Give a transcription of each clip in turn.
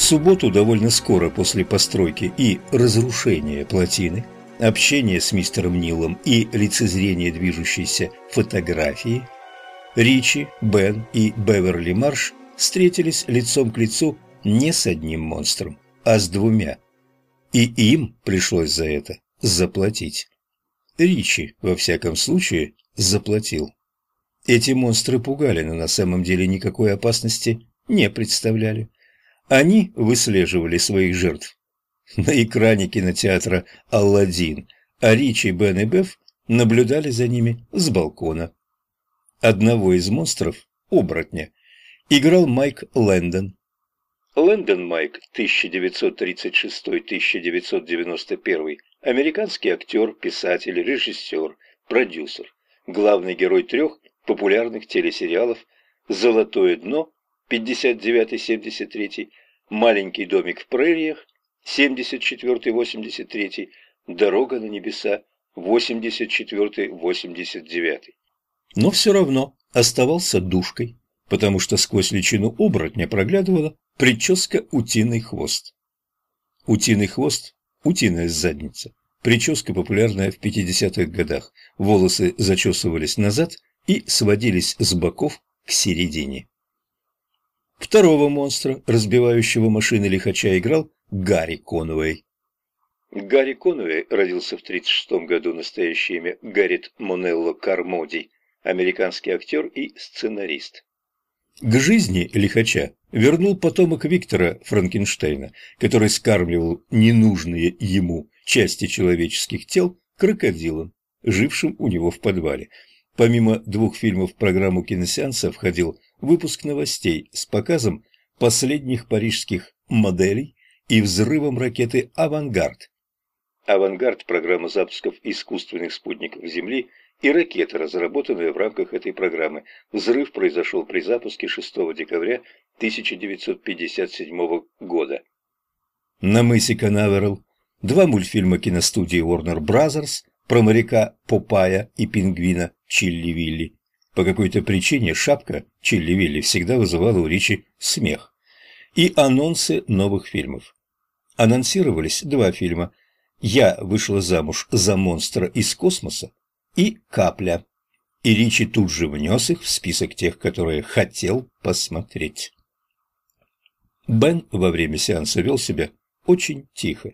субботу, довольно скоро после постройки и разрушения плотины, общения с мистером Нилом и лицезрения движущейся фотографии, Ричи, Бен и Беверли Марш встретились лицом к лицу не с одним монстром, а с двумя. И им пришлось за это заплатить. Ричи, во всяком случае, заплатил. Эти монстры пугали, но на самом деле никакой опасности не представляли. Они выслеживали своих жертв. На экране кинотеатра «Алладин», а Ричи, Бен и Беф наблюдали за ними с балкона. Одного из монстров, оборотня, играл Майк Лэндон. Лэндон Майк, 1936-1991, американский актер, писатель, режиссер, продюсер, главный герой трех популярных телесериалов «Золотое дно» 59-73, «Маленький домик в прериях» 74-83, «Дорога на небеса» 84-89. Но все равно оставался душкой, потому что сквозь личину оборотня проглядывала прическа «Утиный хвост». Утиный хвост – утиная задница. Прическа популярная в 50-х годах. Волосы зачесывались назад и сводились с боков к середине. Второго монстра, разбивающего машины лихача, играл Гарри Конуэй. Гарри Конуэй родился в 1936 году, настоящее имя Гаррит Монелло Кармоди, американский актер и сценарист. К жизни лихача вернул потомок Виктора Франкенштейна, который скармливал ненужные ему части человеческих тел крокодилам, жившим у него в подвале. Помимо двух фильмов в программу киносеанса входил выпуск новостей с показом последних парижских моделей и взрывом ракеты «Авангард». «Авангард» – программа запусков искусственных спутников Земли и ракеты, разработанные в рамках этой программы. Взрыв произошел при запуске 6 декабря 1957 года. На мысе Канаверал два мультфильма киностудии Warner Bros. про моряка Попая и пингвина Чилли Вилли. По какой-то причине шапка Чилли Вилли всегда вызывала у Ричи смех. И анонсы новых фильмов. Анонсировались два фильма «Я вышла замуж за монстра из космоса» и «Капля». И Ричи тут же внес их в список тех, которые хотел посмотреть. Бен во время сеанса вел себя очень тихо.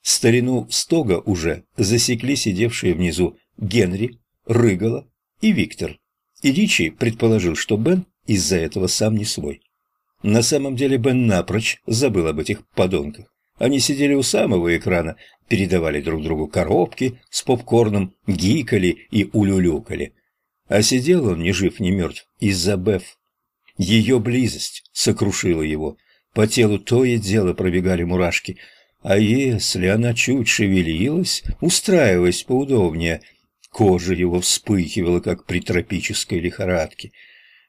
Старину Стога уже засекли сидевшие внизу Генри, Рыгала и Виктор. И Ричи предположил, что Бен из-за этого сам не свой. На самом деле Бен напрочь забыл об этих подонках. Они сидели у самого экрана, передавали друг другу коробки с попкорном, гикали и улюлюкали. А сидел он ни жив, ни мертв из-за Беф. Ее близость сокрушила его. По телу то и дело пробегали мурашки. А если она чуть шевелилась, устраиваясь поудобнее, кожа его вспыхивала, как при тропической лихорадке.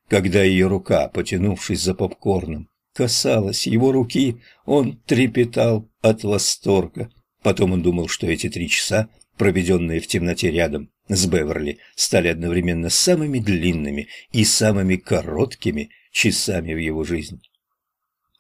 Когда ее рука, потянувшись за попкорном, касалась его руки, он трепетал от восторга. Потом он думал, что эти три часа, проведенные в темноте рядом с Беверли, стали одновременно самыми длинными и самыми короткими часами в его жизни.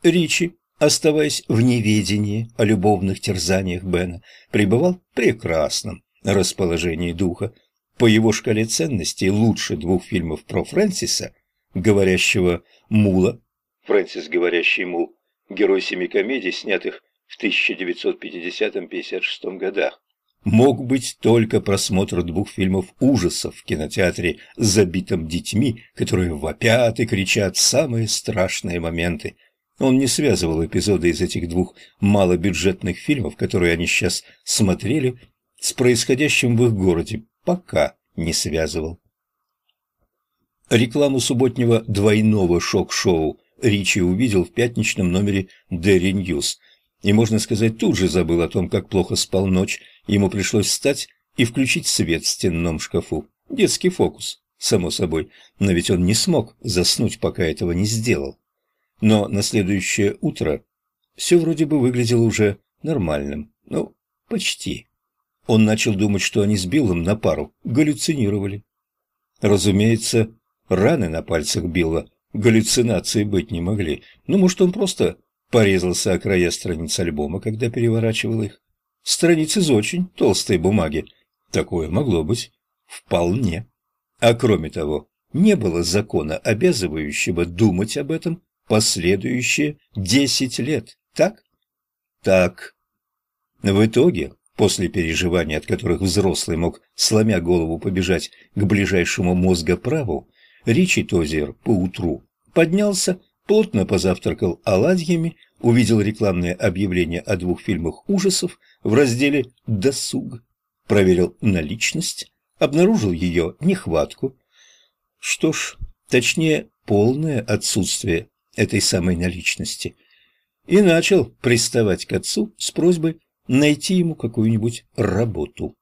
Ричи, оставаясь в неведении о любовных терзаниях Бена, пребывал в прекрасном расположении духа. По его шкале ценностей лучше двух фильмов про Фрэнсиса, говорящего мула, Фрэнсис «Говорящий мул», герой семи комедий, снятых в 1950-56 годах, мог быть только просмотр двух фильмов ужасов в кинотеатре с забитым детьми, которые вопят и кричат самые страшные моменты. Он не связывал эпизоды из этих двух малобюджетных фильмов, которые они сейчас смотрели, с происходящим в их городе, пока не связывал. Рекламу субботнего двойного шок-шоу Ричи увидел в пятничном номере Дерри Ньюс, и, можно сказать, тут же забыл о том, как плохо спал ночь, ему пришлось встать и включить свет в стенном шкафу. Детский фокус, само собой, но ведь он не смог заснуть, пока этого не сделал. Но на следующее утро все вроде бы выглядело уже нормальным, ну, почти. Он начал думать, что они с Биллом на пару галлюцинировали. Разумеется, раны на пальцах Билла галлюцинации быть не могли. Ну, может, он просто порезался о края страниц альбома, когда переворачивал их. Страниц из очень толстой бумаги. Такое могло быть. Вполне. А кроме того, не было закона, обязывающего думать об этом последующие десять лет, так? Так. В итоге, после переживаний, от которых взрослый мог, сломя голову, побежать к ближайшему мозгоправу, Ричи Тозер поутру поднялся, плотно позавтракал оладьями, увидел рекламное объявление о двух фильмах ужасов в разделе «Досуг», проверил наличность, обнаружил ее нехватку. Что ж, точнее, полное отсутствие этой самой наличности. И начал приставать к отцу с просьбой найти ему какую-нибудь работу.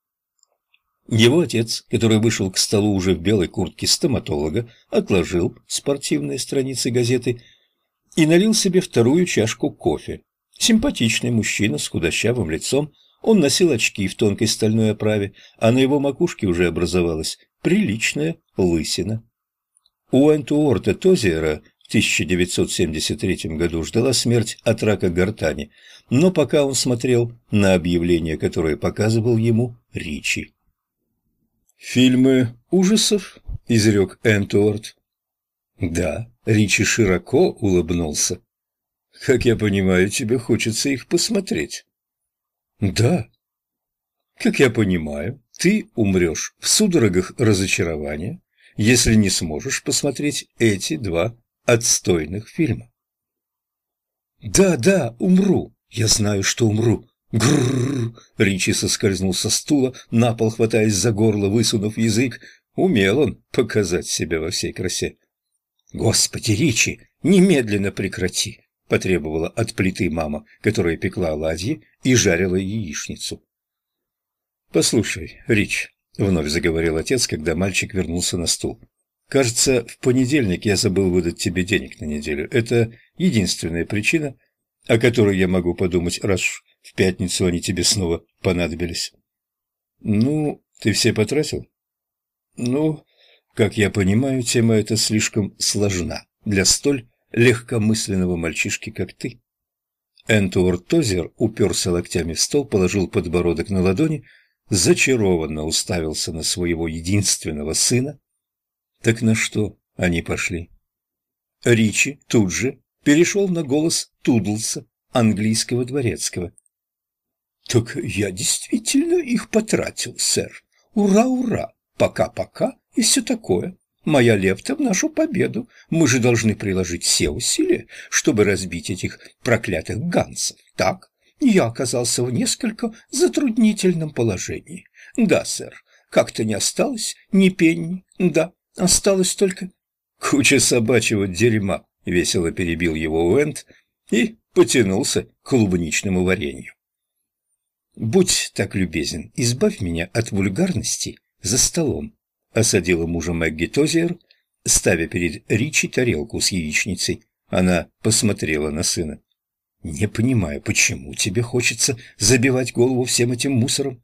Его отец, который вышел к столу уже в белой куртке стоматолога, отложил спортивные страницы газеты и налил себе вторую чашку кофе. Симпатичный мужчина с худощавым лицом, он носил очки в тонкой стальной оправе, а на его макушке уже образовалась приличная лысина. У Энтуорта Тозиера 1973 году ждала смерть от рака гортани, но пока он смотрел на объявление, которое показывал ему Ричи. «Фильмы ужасов?» – изрек Энтуорт. «Да», – Ричи широко улыбнулся. «Как я понимаю, тебе хочется их посмотреть». «Да». «Как я понимаю, ты умрешь в судорогах разочарования, если не сможешь посмотреть эти два отстойных фильма». «Да, да, умру. Я знаю, что умру. Грррр! Ричи соскользнул со стула, на пол хватаясь за горло, высунув язык. Умел он показать себя во всей красе. «Господи, Ричи, немедленно прекрати!» — потребовала от плиты мама, которая пекла оладьи и жарила яичницу. «Послушай, Рич», — вновь заговорил отец, когда мальчик вернулся на стул. «Кажется, в понедельник я забыл выдать тебе денег на неделю. Это единственная причина, о которой я могу подумать, раз в пятницу они тебе снова понадобились. Ну, ты все потратил? Ну, как я понимаю, тема эта слишком сложна для столь легкомысленного мальчишки, как ты. Энтуор Тозер уперся локтями в стол, положил подбородок на ладони, зачарованно уставился на своего единственного сына. Так на что они пошли? Ричи тут же перешел на голос Тудлса, английского дворецкого. «Так я действительно их потратил, сэр. Ура, ура! Пока-пока и все такое. Моя лепта в нашу победу. Мы же должны приложить все усилия, чтобы разбить этих проклятых гансов, так? Я оказался в несколько затруднительном положении. Да, сэр, как-то не осталось ни пенни. Да, осталось только куча собачьего дерьма, весело перебил его Уэнд и потянулся к клубничному варенью. «Будь так любезен, избавь меня от вульгарности за столом», — осадила мужа Мэгги Тозер, ставя перед Ричи тарелку с яичницей. Она посмотрела на сына. «Не понимаю, почему тебе хочется забивать голову всем этим мусором?»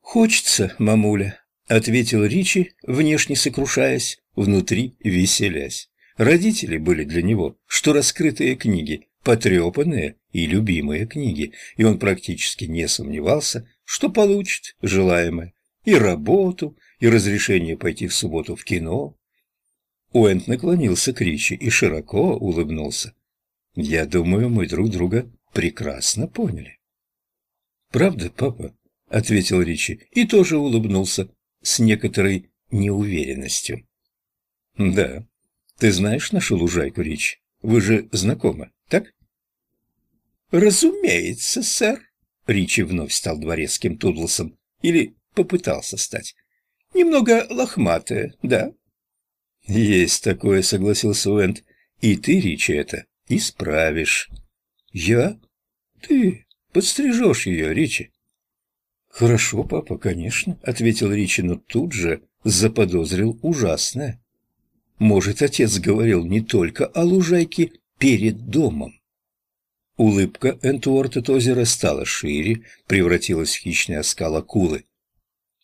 «Хочется, мамуля», — ответил Ричи, внешне сокрушаясь, внутри веселясь. Родители были для него, что раскрытые книги, потрепанные и любимые книги, и он практически не сомневался, что получит желаемое и работу, и разрешение пойти в субботу в кино. Уэнт наклонился к Ричи и широко улыбнулся. «Я думаю, мы друг друга прекрасно поняли». «Правда, папа?» — ответил Ричи и тоже улыбнулся с некоторой неуверенностью. «Да, ты знаешь нашу лужайку, Ричи? Вы же знакомы, так?» «Разумеется, сэр». Ричи вновь стал дворецким Тудлсом. Или попытался стать. «Немного лохматая, да?» «Есть такое», — согласился Уэнд. «И ты, Ричи, это исправишь». «Я? Ты подстрижешь ее, Ричи». «Хорошо, папа, конечно», — ответил Ричи, но тут же заподозрил ужасное. Может, отец говорил не только о лужайке перед домом. Улыбка Энтуорта Тозера стала шире, превратилась в хищный оскал акулы.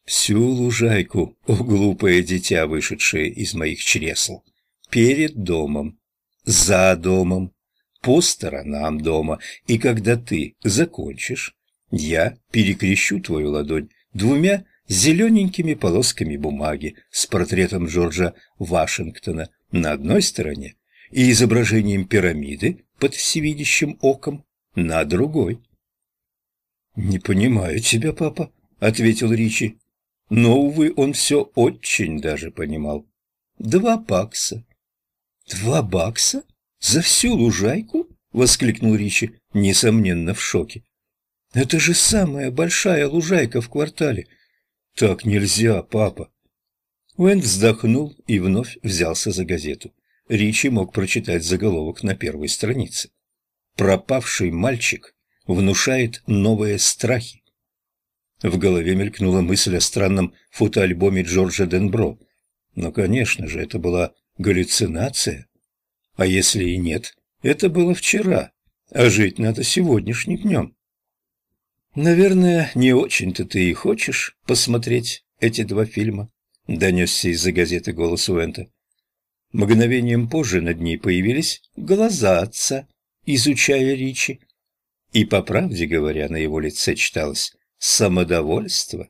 Всю лужайку, о глупое дитя, вышедшее из моих чресл, перед домом, за домом, по сторонам дома, и когда ты закончишь, я перекрещу твою ладонь двумя зелененькими полосками бумаги с портретом Джорджа Вашингтона на одной стороне и изображением пирамиды под всевидящим оком на другой. «Не понимаю тебя, папа», — ответил Ричи. Но, увы, он все очень даже понимал. «Два бакса». «Два бакса? За всю лужайку?» — воскликнул Ричи, несомненно, в шоке. «Это же самая большая лужайка в квартале. Так нельзя, папа». Уэнд вздохнул и вновь взялся за газету. Ричи мог прочитать заголовок на первой странице. «Пропавший мальчик внушает новые страхи». В голове мелькнула мысль о странном фотоальбоме Джорджа Денбро. Но, конечно же, это была галлюцинация. А если и нет, это было вчера, а жить надо сегодняшним днем. «Наверное, не очень-то ты и хочешь посмотреть эти два фильма», — донесся из-за газеты голос Уэнта. Мгновением позже над ней появились глаза отца, изучая Ричи. И, по правде говоря, на его лице читалось самодовольство.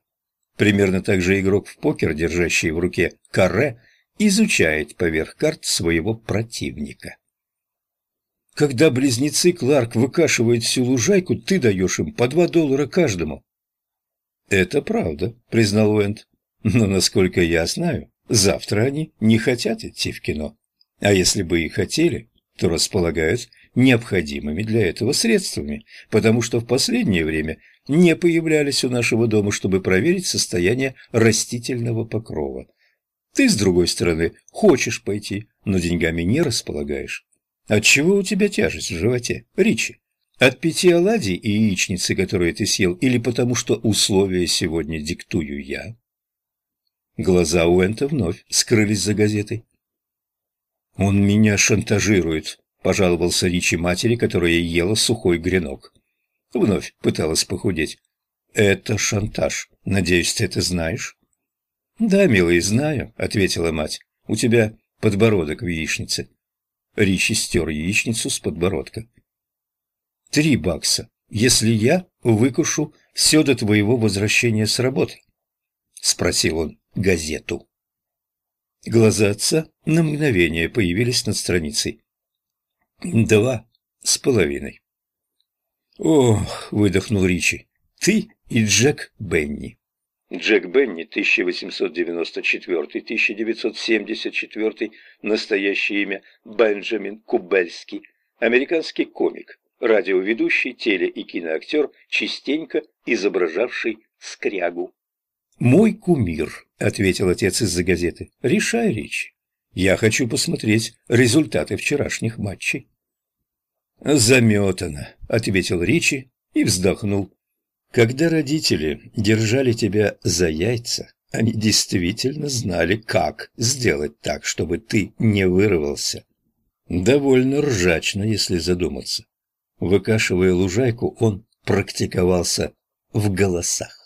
Примерно так же игрок в покер, держащий в руке каре, изучает поверх карт своего противника. Когда близнецы Кларк выкашивают всю лужайку, ты даешь им по два доллара каждому. Это правда, признал Уэнд. Но, насколько я знаю, Завтра они не хотят идти в кино. А если бы и хотели, то располагают необходимыми для этого средствами, потому что в последнее время не появлялись у нашего дома, чтобы проверить состояние растительного покрова. Ты, с другой стороны, хочешь пойти, но деньгами не располагаешь. Отчего у тебя тяжесть в животе, Ричи? От пяти оладий и яичницы, которые ты съел, или потому что условия сегодня диктую я? Глаза Уэнта вновь скрылись за газетой. «Он меня шантажирует», — пожаловался Ричи матери, которая ела сухой гренок. Вновь пыталась похудеть. «Это шантаж. Надеюсь, ты это знаешь?» «Да, милый, знаю», — ответила мать. «У тебя подбородок в яичнице». Ричи стер яичницу с подбородка. «Три бакса, если я выкушу все до твоего возвращения с работы», — спросил он газету. Глаза отца на мгновение появились над страницей. Два с половиной. «Ох!» — выдохнул Ричи. «Ты и Джек Бенни». Джек Бенни, 1894-1974, настоящее имя Бенджамин Кубельский, американский комик, радиоведущий, теле- и киноактер, частенько изображавший скрягу. «Мой кумир», — ответил отец из-за газеты. «Решай, Ричи. Я хочу посмотреть результаты вчерашних матчей». «Заметано», — ответил Ричи и вздохнул. «Когда родители держали тебя за яйца, они действительно знали, как сделать так, чтобы ты не вырвался. Довольно ржачно, если задуматься. Выкашивая лужайку, он практиковался в голосах.